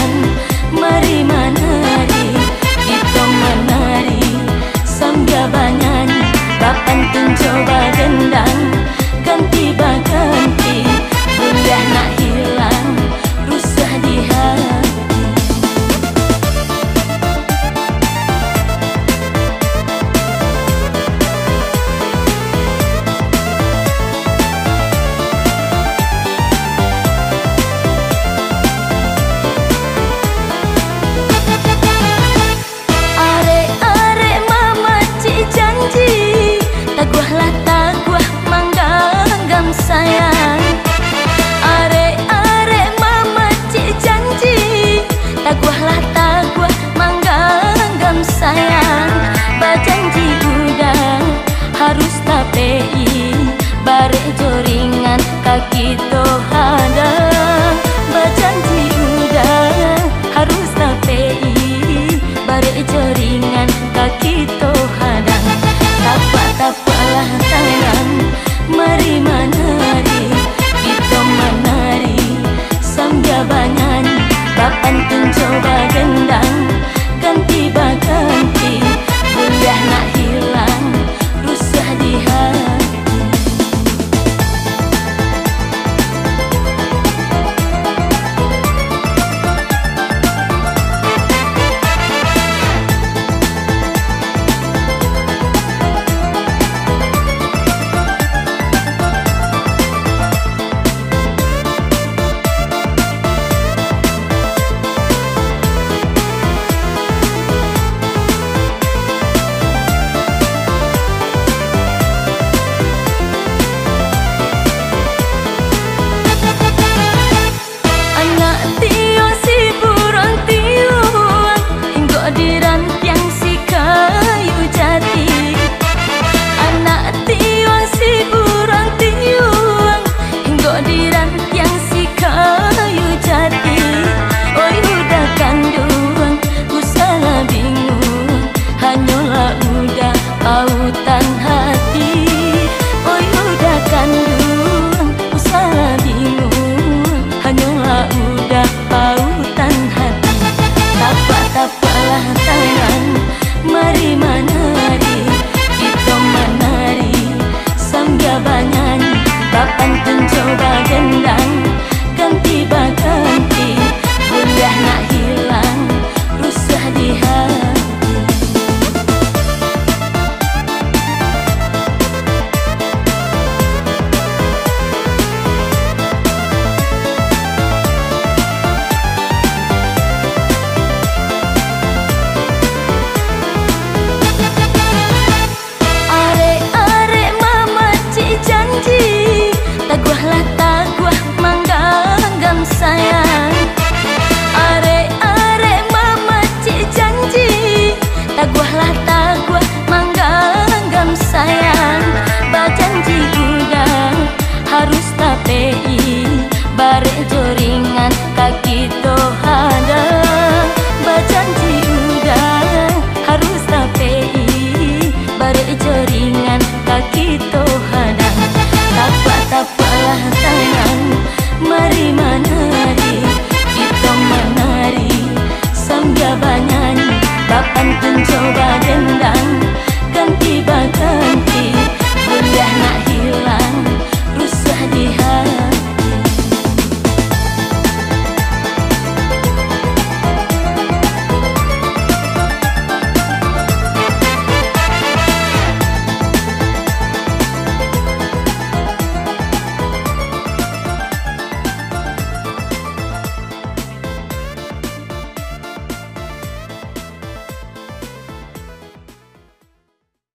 time